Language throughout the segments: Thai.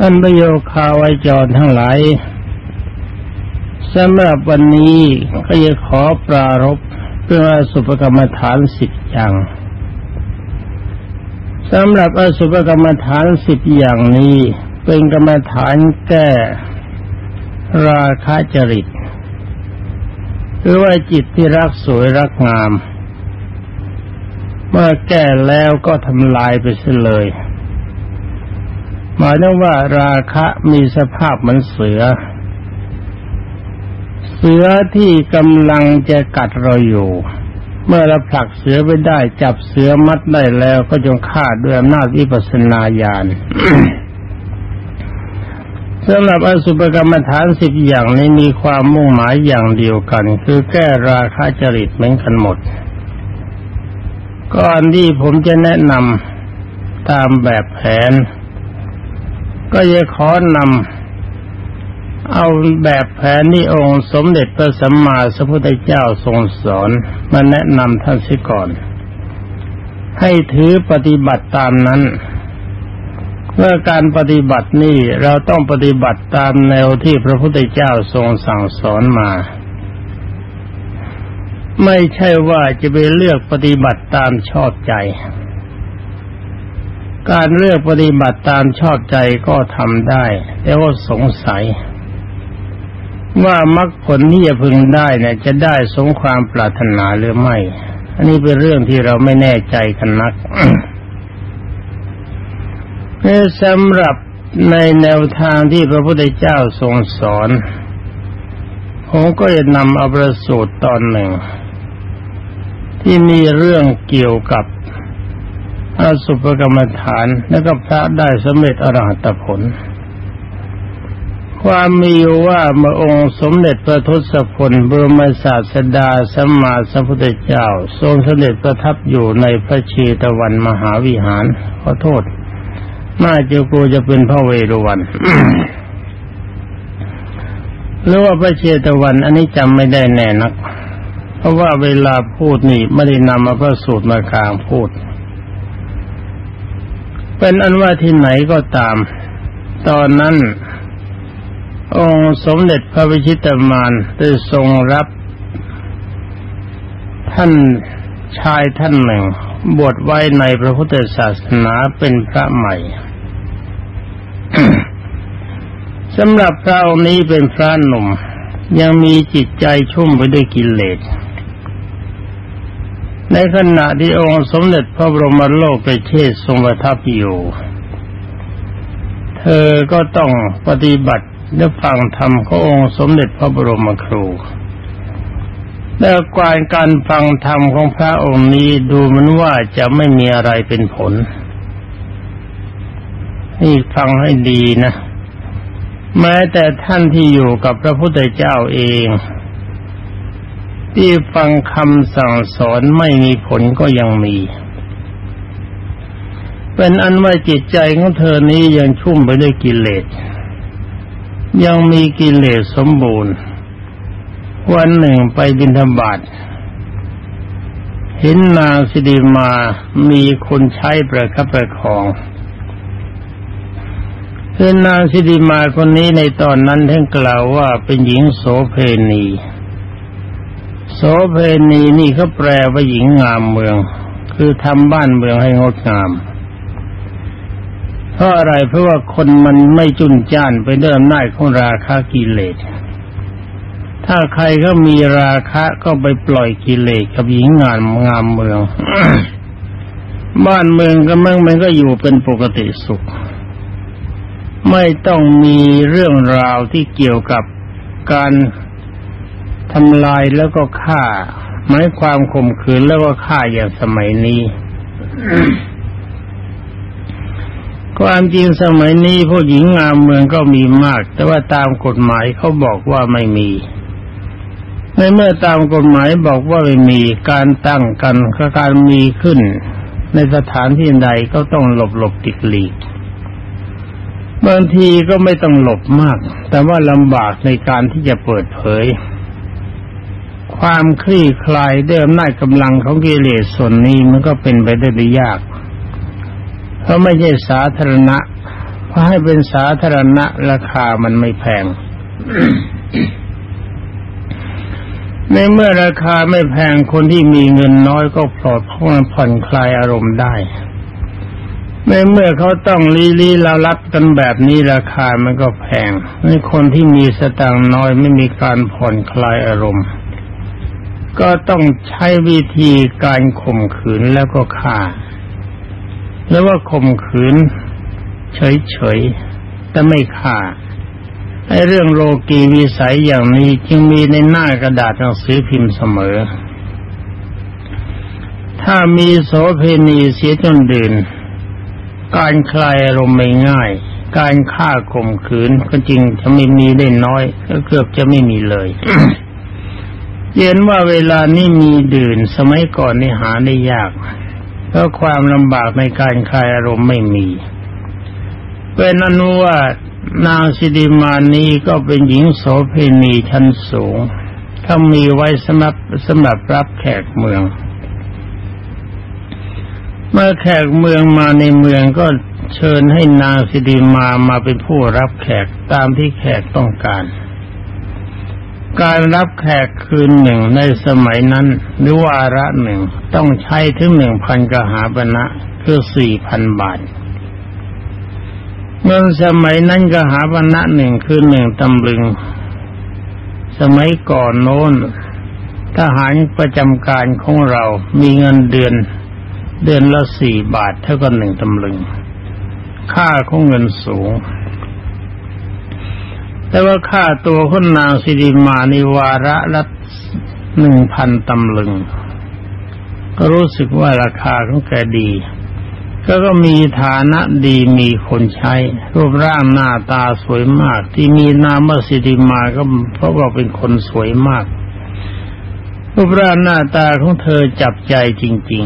ท่านประโยคาไวจรทั้งหลายสำหรับวันนี้ก็จะขอปรารบเพื่อสุภกรรมฐานสิบอย่างสำหรับอสุภกรรมฐานสิบอย่างนี้ เป็นกรรมฐานแก้ราคะจริตหรือว่าจิตที่รักสวยรักงาม เมื่อแก้แล้วก็ทำลายไปเสียเลย หมายถึงว่าราคะมีสภาพเหมือนเสือ เสือที่กำลังจะกัดเราอยู่ เมื่อเราผลักเสือไปได้ จับเสือมัดได้แล้วก็จงฆ่าด้วยอำนาจวิปัสสนาญาณสำหรับอสุภกรรมฐานสิบอย่างนี้มีความมุ่งหมายอย่างเดียวกัน คือแก้ราคะจริตเหมือนกันหมด ก่อนที่ผมจะแนะนำตามแบบแผน ก็จะขอนำเอาแบบแผนที่องค์สมเด็จพระสัมมาสัมพุทธเจ้าทรงสอนมาแนะนำท่านสิก่อน ให้ถือปฏิบัติตามนั้นเมื่อการปฏิบัตินี้เราต้องปฏิบัติตามแนวที่พระพุทธเจ้าทรงสั่งสอนมา ไม่ใช่ว่าจะไปเลือกปฏิบัติตามชอบใจ การเลือกปฏิบัติตามชอบใจก็ทำได้ แต่ว่าสงสัย ว่ามรรคผลที่จะพึงได้เนี่ยจะได้สงความปรารถนาหรือไม่ อันนี้เป็นเรื่องที่เราไม่แน่ใจกันนักสำหรับในแนวทางที่พระพุทธเจ้าทรงสอนผมก็จะนำเอาประสูตรตอนหนึ่ง ที่มีเรื่องเกี่ยวกับ อสุภกรรมฐานแล้วก็พระได้สำเร็จอรหัตผล ความมีว่าเมื่อองค์สมเด็จพระทศพลบรมศาสดาสัมมาสัมพุทธเจ้า ทรงสมเด็จประทับอยู่ในพระชีตวันมหาวิหาร ขอโทษ น่าจะกูจะเป็นพระเวรุวันหรือว่าพระเชตวัน อันนี้จำไม่ได้แน่นัก เพราะว่าเวลาพูดนี่ไม่ได้นำมาพระสูตรมากลางพูด เป็นอันว่าที่ไหนก็ตาม ตอนนั้น องค์สมเด็จพระวิชิตมานได้ทรงรับ ท่านชายท่านหนึ่ง บวชไว้ในพระพุทธศาสนาเป็นพระใหม่สำหรับพระองค์นี้เป็นพระหนุ่ม ยังมีจิตใจชุ่มไปด้วยกิเลส ในขณะที่องค์สมเด็จพระบรมโลกไปเทศทรงประทับอยู่ เธอก็ต้องปฏิบัติและฟังธรรมขององค์สมเด็จพระบรมครูแต่การการฟังธรรมของพระองค์นี้ดูมือนว่าจะไม่มีอะไรเป็นผล นี่ฟังให้ดีนะ แม้แต่ท่านที่อยู่กับพระพุทธเจ้าเอง ที่ฟังคำสั่งสอนไม่มีผลก็ยังมี เป็นอันว่าจิตใจของเธอนี้ยังชุ่มไปด้วยกิเลส ยังมีกิเลสสมบูรณ์ วันหนึ่งไปบิณฑบาตเห็นนางสิดีมามีคนใช้ประคับประคองคือนางสิดีมาคนนี้ในตอนนั้นท่านกล่าวว่าเป็นหญิงโสเพณี โสเพณีนี่เขาแปลว่าหญิงงามเมือง คือทำบ้านเมืองให้งดงาม เพราะอะไรเพราะว่าคนมันไม่จุนจ้านไปด้วยอำนาของราคะกิเลส ถ้าใครก็มีราคะก็ไปปล่อยกิเลสกับหญิงงามงามเมือง บ้านเมืองก็มั่งมันก็อยู่เป็นปกติสุข ไม่ต้องมีเรื่องราวที่เกี่ยวกับการ ทำลายแล้วก็ฆ่าหมายความข่มขืนแล้วก็ฆ่าอย่างสมัยนี้ความจริงสมัยนี้ผู้หญิงงามเมืองก็มีมาก แต่ว่าตามกฎหมายเขาบอกว่าไม่มีในเมื่อตามกฎหมายบอกว่าไม่มีการตั้งกันการมีขึ้น ในสถานที่ใดก็ต้องหลบหลบติดหลีกบางทีก็ไม่ต้องหลบมาก แต่ว่าลำบากในการที่จะเปิดเผย ความคลี่คลายด้วยอำนาจกำลังของกิเลสส่วนนี้มันก็เป็นไปได้ยาก เพราะไม่ใช่สาธารณะเพราะให้เป็นสาธารณะราคามันไม่แพง ในเมื่อราคาไม่แพงคนที่มีเงินน้อยก็ปลอดผ่อนคลายอารมณ์ได้ในเมื่อเขาต้องลีลีลาลับกันแบบนี้ราคามันก็แพงในคนที่มีสตางค์น้อยไม่มีการผ่อนคลายอารมณ์ ก็ต้องใช้วิธีการข่มขืนแล้วก็ฆ่าแล้วว่าข่มขืน เฉยๆแต่ไม่ฆ่าไอ้เรื่องโลกีวิสัยอย่างนี้จึงมีในหน้ากระดาษหนังสือพิมพ์เสมอ ถ้ามีโสเพณีเสียจนดื่น การคลายอารมณ์ไม่ง่าย การฆ่าข่มขืนก็จริงจะไม่มีได้น้อยก็เกือบจะไม่มีเลย เย็นว่าเวลานี้มีดื่นสมัยก่อนนี่หาได้ยากเพราะความลำบากในการคลายอารมณ์ไม่มีเป็นอนุว่านางสิริมานีก็เป็นหญิงโสเพณีชั้นสูง ถ้ามีไว้สำหรับสำหรับรับแขกเมือง เมื่อแขกเมืองมาในเมืองก็เชิญให้นางสิริมามาเป็นผู้รับแขกตามที่แขกต้องการ การรับแขกคืนหนึ่งในสมัยนั้นหรือวาระหนึ่งต้องใช้ถึงหนึ่งพันกหาปณะคือสี่พันบาท เมื่อสมัยนั้นกหาปณะหนึ่งคือหนึ่งตำลึง สมัยก่อนโน้น ทหารประจำการของเรามีเงินเดือน เดือนละสี่บาทเท่ากับหนึ่งตำลึง ค่าของเงินสูง แต่ว่าค่าตัวคนนางสิริมานิวาระละหนึ่งพันตำลึง ก็รู้สึกว่าราคาของแกดี ก็ก็มีฐานะดีมีคนใช้ รูปร่างหน้าตาสวยมาก ที่มีนามว่าสิริมาก็เพราะว่าเป็นคนสวยมาก รูปร่างหน้าตาของเธอจับใจจริง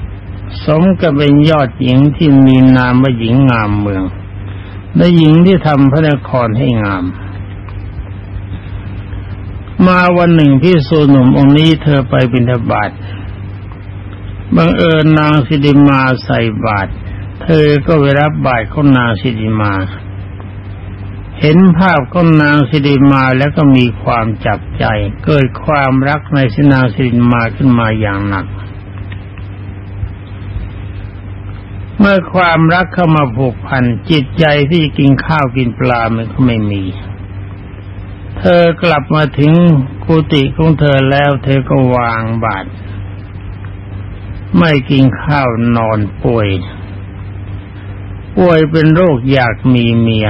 ๆ สมกับเป็นยอดหญิงที่มีนามว่าหญิงงามเมือง และหญิงที่ทำพระนครให้งาม มาวันหนึ่งพี่สูหนุ่มองค์นี้เธอไปบิณฑบาตบังเอิญนางสิริมาใส่บาตรเธอก็ไปรับบาตรของนางสิริมา เห็นภาพของนางสิริมาแล้วก็มีความจับใจ เกิดความรักในสินางสิริมาขึ้นมาอย่างหนัก เมื่อความรักเข้ามาผูกพันจิตใจที่กินข้าวกินปลามันก็ไม่มี เธอกลับมาถึงกุฏิของเธอแล้วเธอก็วางบาตรไม่กินข้าวนอนป่วย ป่วยเป็นโรคอยากมีเมีย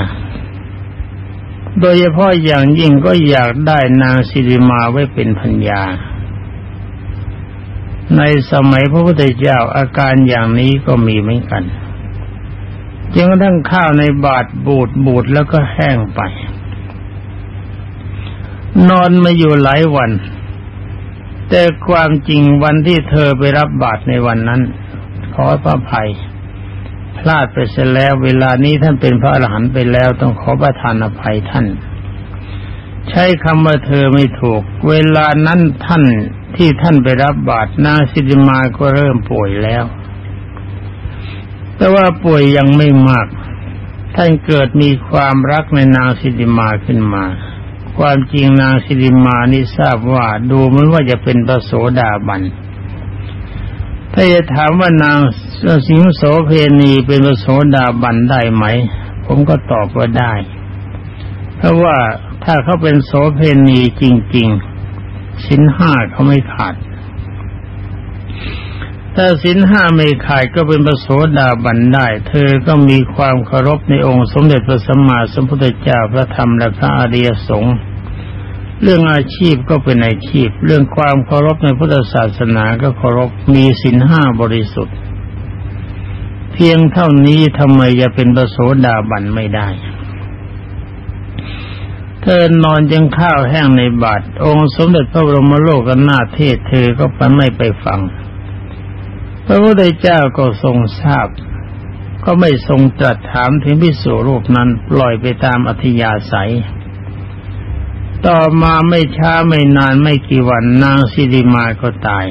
โดยเฉพาะอย่างยิ่งก็อยากได้นางสิริมาไว้เป็นพัญญา ในสมัยพระพุทธเจ้าอาการอย่างนี้ก็มีเหมือนกันจึงทั้งข้าวในบาทบูดบูดแล้วก็แห้งไป นอนมาอยู่หลายวัน แต่ความจริงวันที่เธอไปรับบาตรในวันนั้น ขอพระภัย พลาดไปเสียแล้ว เวลานี้ท่านเป็นพระอรหันต์ไปแล้วต้องขอประทานอภัยท่าน ใช้คำว่าเธอไม่ถูก เวลานั้นท่านที่ท่านไปรับบาตรนางสิริมาก็เริ่มป่วยแล้ว แต่ว่าป่วยยังไม่มาก ท่านเกิดมีความรักในนางสิริมาขึ้นมา ความจริงนางสิริมานี่ทราบว่าดูเหมือนว่าจะเป็นพระโสดาบันถ้าจะถามว่านางสิงโสเพณีเป็นพระโสดาบันได้ไหม ผมก็ตอบว่าได้ เพราะว่า ถ้าเขาเป็นโสเพณีจริง ๆ สินห้าเขาไม่ขาด ถ้าสินห้าไม่ขาดก็เป็นประโสดาบันได้ เธอก็มีความเคารพในองค์สมเด็จพระสัมมาสัมพุทธเจ้าพระธรรมและพระอริยสงฆ์เรื่องอาชีพก็เป็นอาชีพ เรื่องความเคารพในพุทธศาสนาก็เคารพมีสินห้าบริสุทธิ์ เพียงเท่านี้ทำไมจะเป็นประโสดาบันไม่ได้ เธอนอนยังข้าวแห้งในบาทองค์สมเด็จพระบรมโลกนาเทศเธอก็ไปไม่ไปฟัง พระพุทธเจ้าก็ทรงทราบ ก็ไม่ทรงตรัสถามถึงพิสูรูปนั้นปล่อยไปตามอธิยาศัย ต่อมาไม่ช้าไม่นานไม่กี่วันนางสิริมาก็ตาย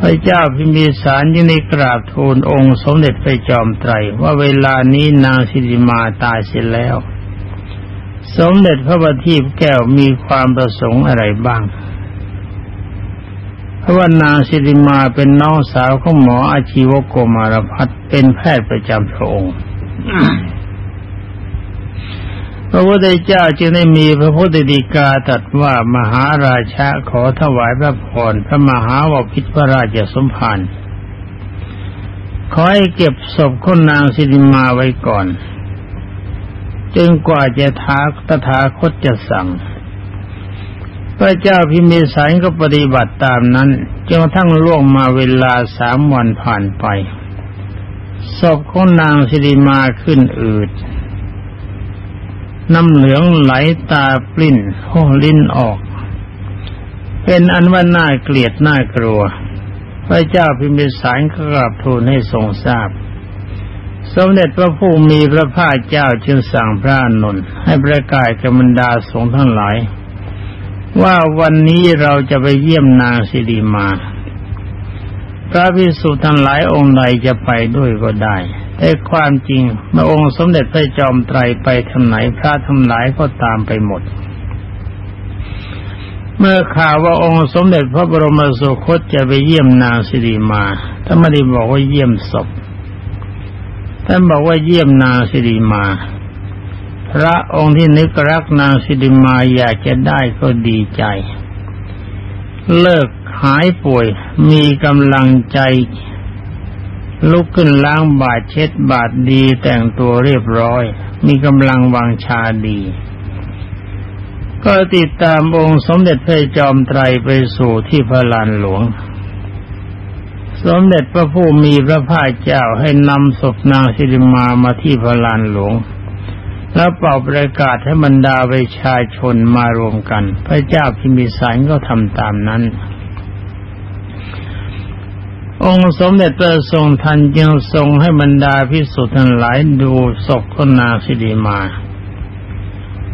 พระเจ้าพิมพิสารยังได้กราบทูลองค์สมเด็จพระจอมไตรว่าเวลานี้นางสิริมาตายเสียแล้ว สมเด็จพระบัณฑิตแก้วมีความประสงค์อะไรบ้างเพราะว่านางสิริมาเป็นน้องสาวของหมออาชีวโกมารพัฒเป็นแพทย์ประจำพระองค์ พระพุทธเจ้าจึงได้มีพระพุทธดีกาตรัสว่ามหาราชาขอถวายพระพรพระมหาวพิตรพระราชสมภารขอให้เก็บศพคนนางสิริมาไว้ก่อน จึงกว่าจะท้าตถาคตจะสั่ง พระเจ้าพิมพิสารก็ปฏิบัติตามนั้นจนกระทั่งล่วงมาเวลาสามวันผ่านไปศพของนางสิริมาขึ้นอืด น้ำเหลืองไหลตาปลิ้นห้องลิ้นออก เป็นอันว่าน่าเกลียดน่ากลัว พระเจ้าพิมพิสารก็กราบทูลให้ทรงทราบ สมเด็จพระผู้มีพระภาคเจ้าจึงสั่งพระนนท์ให้ประกาศกบรรดาสงฆ์ทั้งหลาย ว่าวันนี้เราจะไปเยี่ยมนางสิริมา พระพิสุทั้งหลายองค์ใดจะไปด้วยก็ได้แต่ความจริงเมื่อองค์สมเด็จพระจอมไตรไปทางไหนพระทั้งหลายก็ตามไปหมด เมื่อข่าวว่าองค์สมเด็จพระบรมสุคตจะไปเยี่ยมนางสิริมาท่านไม่ได้บอกว่าเยี่ยมศพ ท่านบอกว่าเยี่ยมนางสิริมา พระองค์ที่นึกรักนางสิริมาอยากจะได้ก็ดีใจ เลิกหายป่วย มีกำลังใจ ลุกขึ้นล้างบาดเช็ดบาดดีแต่งตัวเรียบร้อย มีกำลังวางชาดี ก็ติดตามองค์สมเด็จพระจอมไตรไปสู่ที่พระลานหลวง สมเด็จพระผู้มีพระภาคเจ้าให้นำศพนางสิริมามาที่พระลานหลวง แล้วเป่าประกาศให้บรรดาประชาชนมารวมกัน พระเจ้าพิมิสารก็ทำตามนั้น องค์สมเด็จพระทรงทันจึงทรงให้บรรดาพิสุทธิ์ทั้งหลายดูศพคนนางสิริมา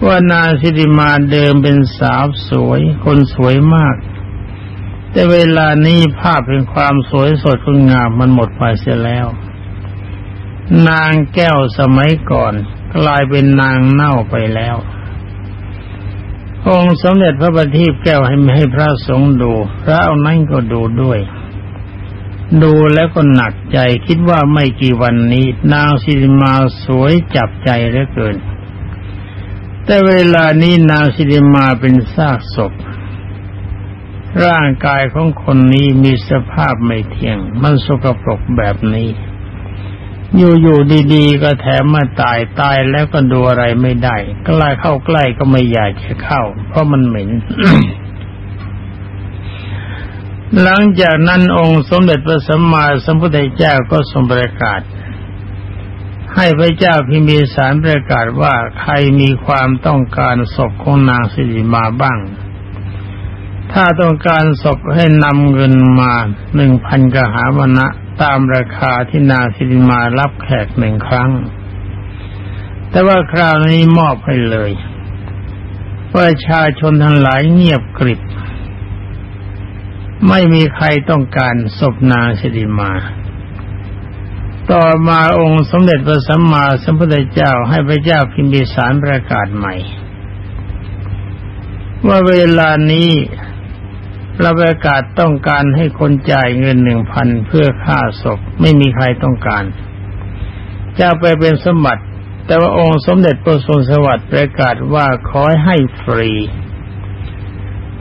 ว่านางสิริมาเดิมเป็นสาวสวย คนสวยมาก แต่เวลานี้ภาพเป็นความสวยสดงดงามมันหมดไปเสียแล้ว นางแก้วสมัยก่อนกลายเป็นนางเน่าไปแล้วองค์สมเด็จพระบัณฑิตแก้วให้ให้พระสงฆ์ดู พระนั้นก็ดูด้วย ดูแล้วก็หนักใจคิดว่าไม่กี่วันนี้ นางสิริมาสวยจับใจเหลือเกิน แต่เวลานี้นางสิริมาเป็นซากศพ ร่างกายของคนนี้มีสภาพไม่เที่ยง มันสกปรกแบบนี้ อยู่ๆดีๆก็แถมมาตายตายแล้วก็ดูอะไรไม่ได้ใกล้เข้าใกล้ก็ไม่อยากจะเข้า เพราะมันเหม็น หลังจากนั้นองค์สมเด็จพระสัมมาสัมพุทธเจ้าก็ทรงประกาศ ให้พระเจ้าพิมพิสารประกาศว่าใครมีความต้องการศพของนางสิริมาบ้าง ถ้าต้องการศพให้นำเงินมาหนึ่งพันกหาวนะตามราคาที่นาสิริมารับแขกหนึ่งครั้ง แต่ว่าคราวนี้มอบให้เลยประชาชนทั้งหลายเงียบกริบ ไม่มีใครต้องการศพนางสิริมา ต่อมาองค์สมเด็จพระสัมมาสัมพุทธเจ้าให้พระเจ้าพิมพิสารประกาศใหม่ ว่าเวลานี้ เราประกาศต้องการให้คนจ่ายเงินหนึ่งพันเพื่อค่าศพไม่มีใครต้องการจะไปเป็นสมบัติ แต่ว่าองค์สมเด็จพระทรงสวัสดิ์ประกาศว่าขอให้ฟรี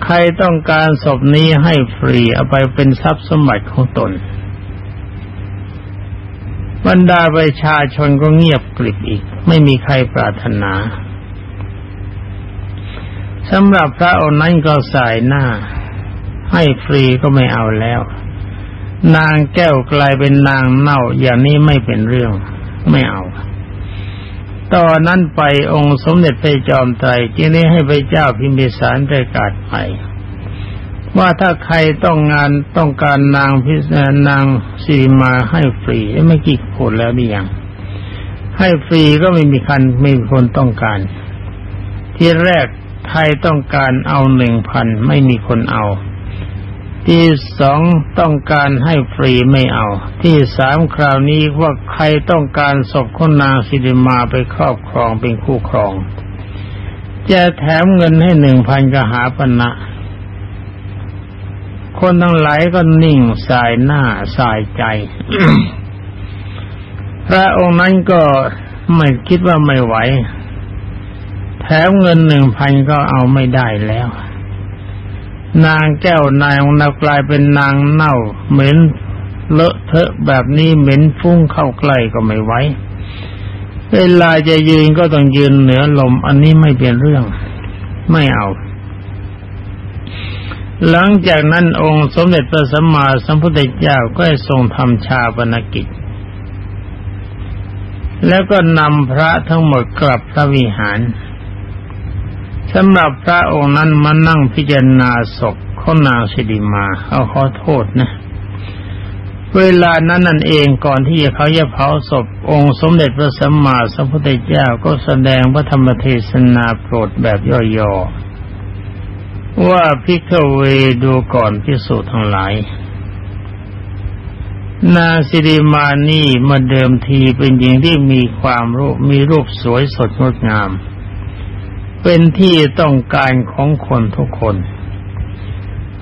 ใครต้องการศพนี้ให้ฟรีเอาไปเป็นทรัพย์สมบัติของตน บรรดาประชาชนก็เงียบกริบอีก ไม่มีใครปรารถนาสำหรับพระองค์นั้นก็สายหน้า ให้ฟรีก็ไม่เอาแล้ว นางแก้วกลายเป็นนางเน่าอย่างนี้ไม่เป็นเรื่องไม่เอาตอนนั้นไปองค์สมเด็จพระจอมไตรจึงได้ให้พระเจ้าพิมพิสารประกาศไปว่าถ้าใครต้องงานต้องการนางพิษนางสีมาให้ฟรีไม่กี่คนแล้วนี่ยังให้ฟรีก็ไม่มีคันไม่มีคนต้องการ ที่แรกไทยต้องการเอาหนึ่งพันไม่มีคนเอา ที่สองต้องการให้ฟรีไม่เอา ที่สามคราวนี้ว่าใครต้องการศพคนนางสิริมาไปครอบครองเป็นคู่ครอง จะแถมเงินให้หนึ่งพันกหาปณะคนทั้งหลายก็นิ่งสายหน้าสายใจ พระองค์นั้นก็ไม่คิดว่าไม่ไหว แถมเงินหนึ่งพันก็เอาไม่ได้แล้ว นางแก้วนายของเรากลายเป็นนางเน่า เหม็นเลอะเทอะแบบนี้เหม็นฟุ้งเข้าใกล้ก็ไม่ไหวเวลาจะยืนก็ต้องยืนเหนือลม อันนี้ไม่เป็นเรื่อง ไม่เอา หลังจากนั้นองค์สมเด็จพระสัมมาสัมพุทธเจ้าก็ทรงทำชาปนกิจ แล้วก็นำพระทั้งหมดกลับพระวิหาร สำหรับพระองค์นั้นมานั่งพิจารณาศพของนางสิริมาเอาขอโทษนะ เวลานั้นนั่นเองก่อนที่เขาจะเผาศพองค์สมเด็จพระสัมมาสัมพุทธเจ้าก็แสดงพระธรรมเทศนาโปรดแบบย่อๆว่าพิกเวดูก่อนพิสูจน์ทั้งหลายนาสิริมานี่มาเดิมทีเป็นหญิงที่มีความรูปมีรูปสวยสดงดงาม เป็นที่ต้องการของคนทุกคน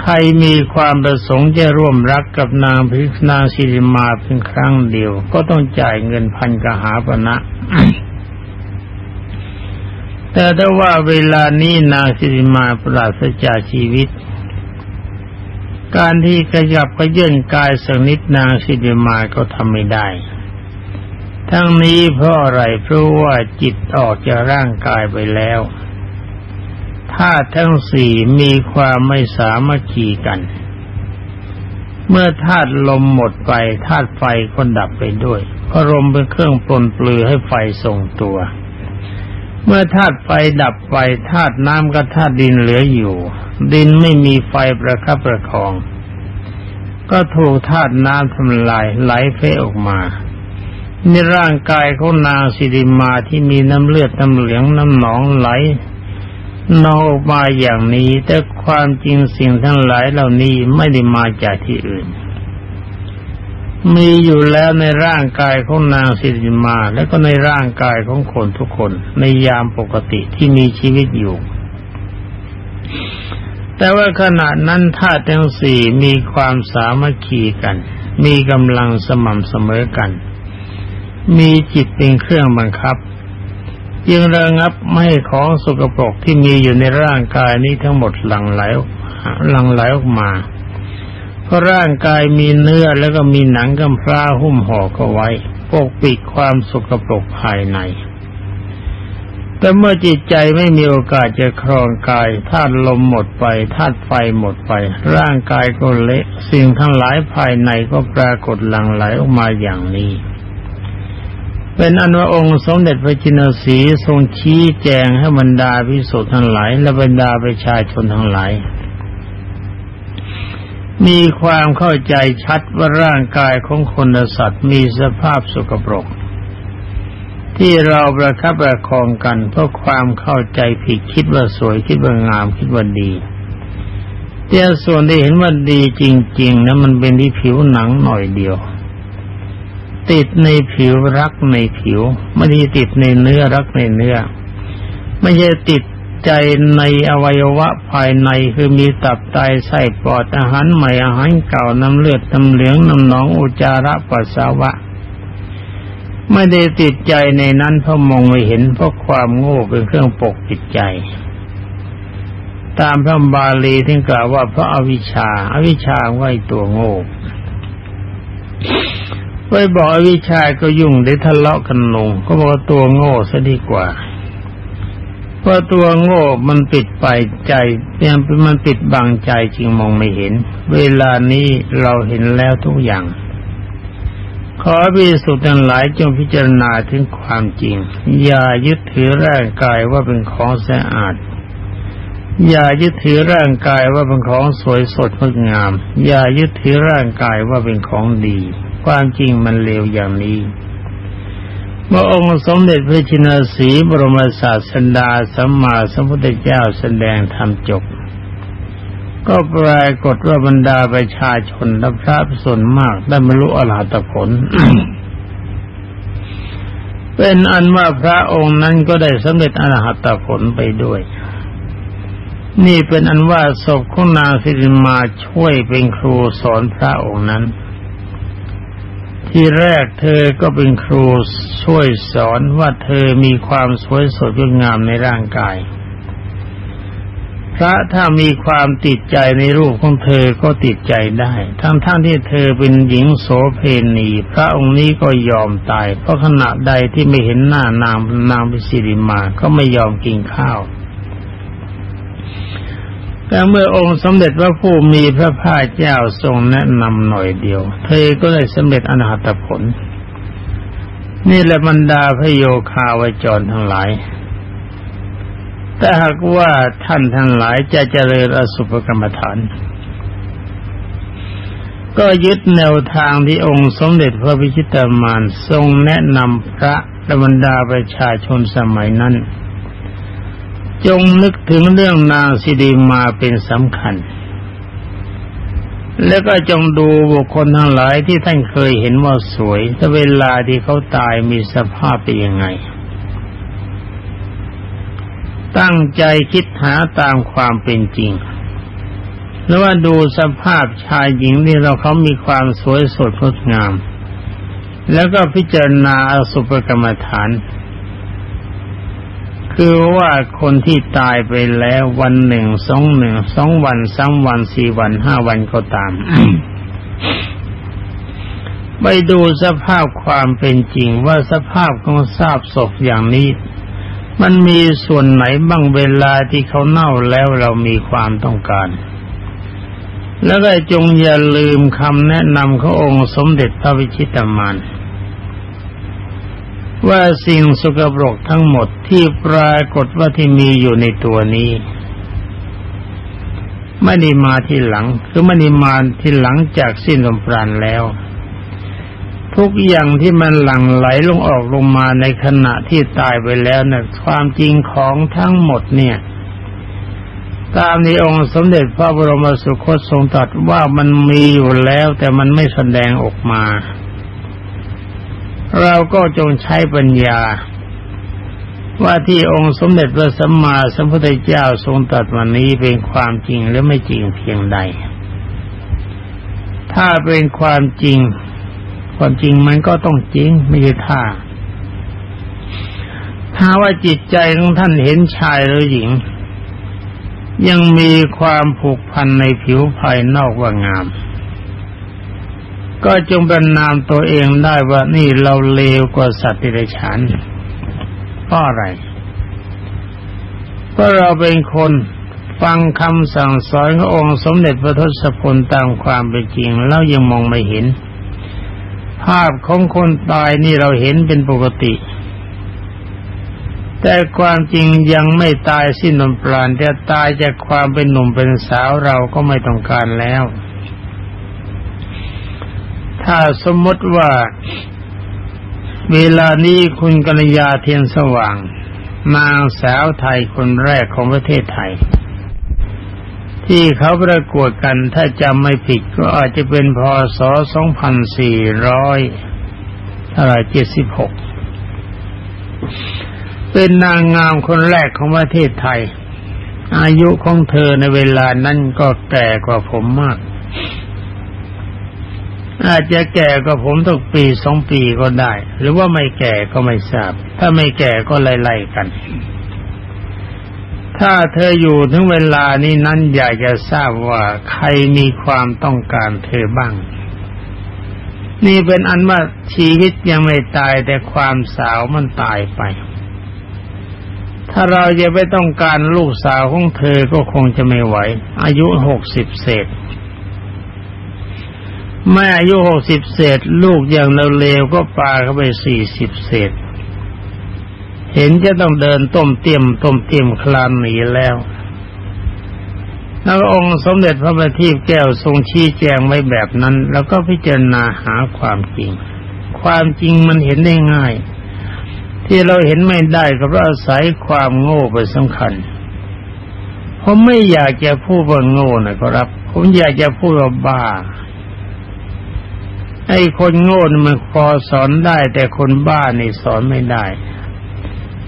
ใครมีความประสงค์จะร่วมรักกับนางพิกนางสิริมาเพียงครั้งเดียว ก็ต้องจ่ายเงินพันกหาปณะแต่ถ้าว่าเวลานี้นางสิริมาปราศจากชีวิต การที่ขยับกระยื่นกายสักนิดนางสิริมาก็ทำไม่ได้ ทั้งนี้เพราะอะไรเพราะว่าจิตออกจากร่างกายไปแล้ว ธาตุทั้งสี่มีความไม่สามัคคีกัน เมื่อธาตุลมหมดไปธาตุไฟก็ดับไปด้วยเพราะลมเป็นเครื่องปลนปลือให้ไฟทรงตัว เมื่อธาตุไฟดับไปธาตุน้ำกับธาตุดินเหลืออยู่ ดินไม่มีไฟประคับประคอง ก็ถูกธาตุน้ำทำลายไหลเฟออกมาในร่างกายของนางสิริมาที่มีน้ำเลือดน้ำเหลืองน้ำหนองไหล นองออกมาอย่างนี้แต่ความจริงสิ่งทั้งหลายเหล่านี้ไม่ได้มาจากที่อื่น มีอยู่แล้วในร่างกายของนางสิริมา และก็ในร่างกายของคนทุกคนในยามปกติที่มีชีวิตอยู่ แต่ว่าขณะนั้นธาตุทั้งสี่มีความสามัคคีกัน มีกำลังสม่ำเสมอกัน มีจิตเป็นเครื่องบังคับ ยังระงับไม่ให้ของสกปรกที่มีอยู่ในร่างกายนี้ทั้งหมดหลั่งไหลหลั่งไหลออกมา เพราะร่างกายมีเนื้อแล้วก็มีหนังกำพร้าหุ้มห่อก็ไว้ปกปิดความสกปรกภายใน แต่เมื่อจิตใจไม่มีโอกาสจะครองกายธาตุลมหมดไปธาตุไฟหมดไป ร่างกายก็เละสิ่งทั้งหลายภายในก็ปรากฏหลั่งไหลออกมาอย่างนี้ เป็นอันว่าองค์สมเด็จพระจินสีทรงชี้แจงให้บรรดาพิสุทธ์ทั้งหลาย และบรรดาประชาชนทั้งหลาย มีความเข้าใจชัดว่าร่างกายของคนและสัตว์มีสภาพสุกปรก ที่เราประคับประคองกัน เพราะความเข้าใจผิดคิดว่าสวยคิดว่างามคิดว่าดีแต่ส่วนที่เห็นว่าดีจริง ๆนะมันเป็นที่ผิวหนังหน่อยเดียว ติดในผิวรักในผิว ไม่ได้ติดในเนื้อรักในเนื้อ ไม่ใช่ติดใจในอวัยวะภายในคือมีตับไตไส้ปอดอาหารใหม่อาหารเก่าน้ำเลือดน้ำเหลืองน้ำหนองอุจจาระปัสสาวะ ไม่ได้ติดใจในนั้นเพราะมองไม่เห็นเพราะความโง่เป็นเครื่องปกปิดใจ ตามพระบาลีที่กล่าวว่าเพราะอาวิชชาอาวิชชาไว้ตัวโง่ ไปบอกอวิชาก็ยุ่งได้ทะเลาะกันลง ก็บอกตัวโง่ซะดีกว่าเพราะตัวโง่มันปิดไปใจยังมันปิดบังใจจึงมองไม่เห็น เวลานี้เราเห็นแล้วทุกอย่าง ขอพิสุทธิ์ทั้งหลายจงพิจารณาถึงความจริง อย่ายึดถือร่างกายว่าเป็นของสะอาดอย่ายึดถือร่างกายว่าเป็นของสวยสดงดงาม อย่ายึดถือร่างกายว่าเป็นของดี ความจริงมันเลวอย่างนี้เมื่อองค์สมเด็จพระชินสีบรมศาสดาสัมมาสัมพุทธเจ้าแสดงธรรมจบ ก็ปรากฏว่าบรรดาประชาชนและพระส่วนมากได้บรรลุอรหัตผล เป็นอันว่าพระองค์นั้นก็ได้สำเร็จอรหัตผลไปด้วย นี่เป็นอันว่าศพของนางสิริมาช่วยเป็นครูสอนพระองค์นั้น ที่แรกเธอก็เป็นครูช่วยสอนว่าเธอมีความสวยสดงดงามในร่างกาย พระถ้ามีความติดใจในรูปของเธอก็ติดใจได้ ทั้งท่านที่เธอเป็นหญิงโสเพณีพระองค์นี้ก็ยอมตาย เพราะขณะใดที่ไม่เห็นหน้านางนางพิสิริมาก็ไม่ยอมกินข้าว แต่เมื่อองค์สมเด็จพระผู้มีพระภาคเจ้าทรงแนะนำหน่อยเดียว เธอก็เลยสำเร็จอนาตผล นี่แหละบรรดาพระโยคาวจรทั้งหลายแต่หากว่าท่านทั้งหลายจะเจริญอสุภกรรมฐาน ก็ยึดแนวทางที่องค์สมเด็จพระพิชิตามานทรงแนะนำพระและบรรดาประชาชนสมัยนั้น จงนึกถึงเรื่องนางสิดีมาเป็นสำคัญ แล้วก็จงดูบุคคลทั้งหลายที่ท่านเคยเห็นว่าสวยแต่เวลาที่เขาตายมีสภาพเป็นยังไง ตั้งใจคิดหาตามความเป็นจริง หรือว่าดูสภาพชายหญิงที่เราเขามีความสวยสดงดงาม แล้วก็พิจารณาอสุภกรรมฐาน คือว่าคนที่ตายไปแล้ววันหนึ่งสองหนึ่งสองวันสามวันสี่วันห้าวันก็ตามไปดูสภาพความเป็นจริงว่าสภาพของทราบศพอย่างนี้ มันมีส่วนไหนบ้างเวลาที่เขาเน่าแล้วเรามีความต้องการ แล้วก็จงอย่าลืมคำแนะนำขององค์สมเด็จพระวิชิตามาน ว่าสิ่งสกปรกทั้งหมดที่ปรากฏว่าที่มีอยู่ในตัวนี้ไม่ได้มาที่หลัง คือไม่ได้มาที่หลังจากสิ้นลมปราณแล้ว ทุกอย่างที่มันหลั่งไหลลงออกลงมาในขณะที่ตายไปแล้วนะ่ะความจริงของทั้งหมดเนี่ย ตามในองค์สมเด็จพระบรมสุคตทรงตรัสว่ามันมีอยู่แล้วแต่มันไม่แสดงออกมา เราก็จงใช้ปัญญา ว่าที่องค์สมเด็จพระสัมมาสัมพุทธเจ้าทรงตรัสวันนี้เป็นความจริงหรือไม่จริงเพียงใด ถ้าเป็นความจริง ความจริงมันก็ต้องจริงไม่ใช่ท่าถ้าว่าจิตใจของท่านเห็นชายหรือหญิง ยังมีความผูกพันในผิวภายนอกว่างาม ก็จงบรรนามตัวเองได้ว่านี่เราเลวกว่าสัตว์ที่ไรฉันเพราะอะไรเพราะเราเป็นคนฟังคำสั่งสอนขององค์สมเด็จพระทศพลตามความเป็นจริงแล้วยังมองไม่เห็น ภาพของคนตายนี่เราเห็นเป็นปกติ แต่ความจริงยังไม่ตายสิ้นลมปราณแต่ตายจากความเป็นหนุ่มเป็นสาวเราก็ไม่ต้องการแล้ว ถ้าสมมติว่าเวลานี้คุณกัญญาเทียนสว่างนางสาวไทยคนแรกของประเทศไทย ที่เขาประกวดกันถ้าจำไม่ผิดก็อาจจะเป็นพศ 2400เท่าไหร่76 เป็นนางงามคนแรกของประเทศไทย อายุของเธอในเวลานั้นก็แก่กว่าผมมาก อาจจะแก่กว่าผมตักปีสองปีก็ได้ หรือว่าไม่แก่ก็ไม่ทราบ ถ้าไม่แก่ก็ไล่ๆกัน ถ้าเธออยู่ถึงเวลานี้นั้นอยากจะทราบว่าใครมีความต้องการเธอบ้าง นี่เป็นอันว่าชีวิตยังไม่ตายแต่ความสาวมันตายไป ถ้าเราจะไปต้องการลูกสาวของเธอก็คงจะไม่ไหว อายุหกสิบเศษ แม่อายุหกสิบเศษ ลูกอย่างเร็วก็ปาเข้าไปสี่สิบเศษ เห็นจะต้องเดินต้มเตียมต้มเตียมคลานหนีแล้วแล้วองค์สมเด็จพระบัณฑิตแก้วทรงชี้แจงไว้แบบนั้น แล้วก็พิจารณาหาความจริง ความจริงมันเห็นได้ง่าย ที่เราเห็นไม่ได้ก็เพราะอาศัยความโง่ไปสำคัญผมไม่อยากจะพูดว่าโง่นะครับ ผมอยากจะพูดว่าบ้า ไอ้คนโง่มันพอสอนได้ แต่คนบ้านี่สอนไม่ได้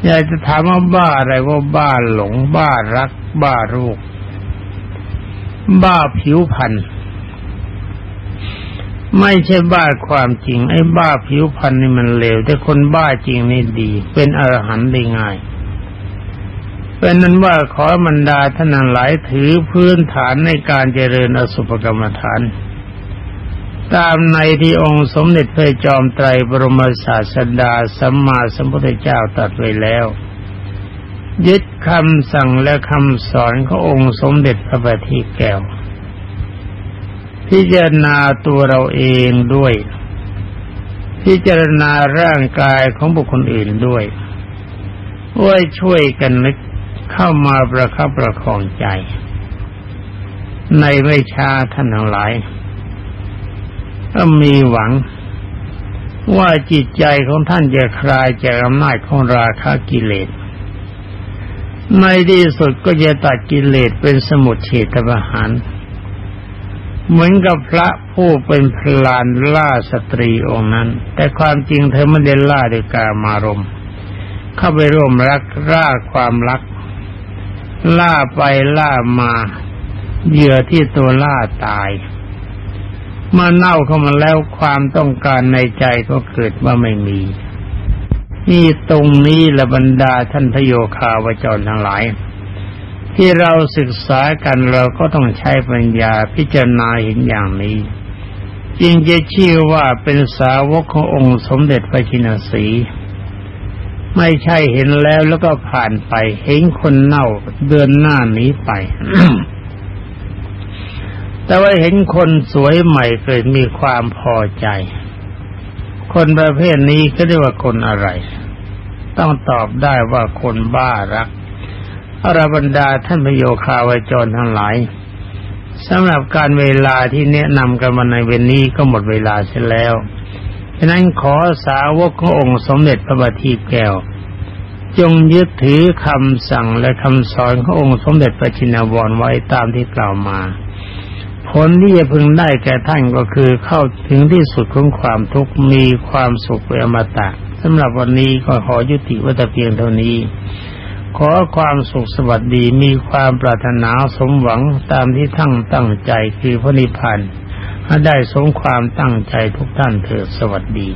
อยากจะถามว่าบ้าอะไรว่าบ้าหลง บ้ารัก บ้ารูปบ้าผิวพันธ์ไม่ใช่บ้าความจริง ไอ้บ้าผิวพันธ์นี่มันเลวแต่คนบ้าจริงนี่ดี เป็นอรหันต์ได้ง่ายเป็นนั้นว่าขอมันดาท่านหลายถือพื้นฐานในการเจริญอสุภกรรมฐาน ตามในที่องค์สมเด็จพระจอมไตรบรมศาสดาสัมมาสัมพุทธเจ้าตรัสไว้แล้ว ยึดคำสั่งและคำสอนขององค์สมเด็จพระบัณฑิตแก้ว พิจารณาตัวเราเองด้วย พิจารณาร่างกายของบุคคลอื่นด้วยว่าช่วยกันนึกเข้ามาประคับประคองใจ ในไม่ช้าท่านทั้งหลาย ก็มีหวังว่าจิตใจของท่านจะคลายจากอำนาจของราคะกิเลส ในที่สุดก็จะตัดกิเลสเป็นสมุทเฉทประหาร เหมือนกับพระผู้เป็นพลานล่าสตรีองค์นั้น แต่ความจริงเธอไม่ได้ล่าด้วยกามารม เข้าไปร่วมรักล่าความรัก ล่าไปล่ามาเหยื่อที่ตัวล่าตาย เมื่อเน่าเข้ามาแล้วความต้องการในใจก็เกิดว่าไม่มีนี่ตรงนี้ละบรรดาท่านพโยคาวจรทั้งหลาย ที่เราศึกษากันเราก็ต้องใช้ปัญญาพิจารณาเห็นอย่างนี้จึงจะชื่อว่าเป็นสาวกขององค์สมเด็จพระชินสี ไม่ใช่เห็นแล้วแล้วก็ผ่านไป เห็นคนเน่าเดินหน้านี้ไป แต่ว่าเห็นคนสวยใหม่เกิดมีความพอใจ คนประเภทนี้ก็เรียกว่าคนอะไร ต้องตอบได้ว่าคนบ้ารักอรบรรดาท่านพโยคาวจรทั้งหลายสำหรับการเวลาที่แนะนำกันมาในเวนนี้ก็หมดเวลาเสียแล้วฉะนั้นขอสาวกขององค์สมเด็จพระบัณฑิตแก้ว จงยึดถือคำสั่งและคำสอนขององค์สมเด็จพระชินวรไว้ตามที่กล่าวมา ผลที่จะพึงได้แก่ท่านก็คือเข้าถึงที่สุดของความทุกข์มีความสุขเป็นอมตะสำหรับวันนี้ก็ขอยุติวัตเพียงเท่านี้ ขอความสุขสวัสดีมีความปรารถนาสมหวังตามที่ทั้งตั้งใจคือพระนิพพานให้ได้สมความตั้งใจทุกท่านเถิดสวัสดี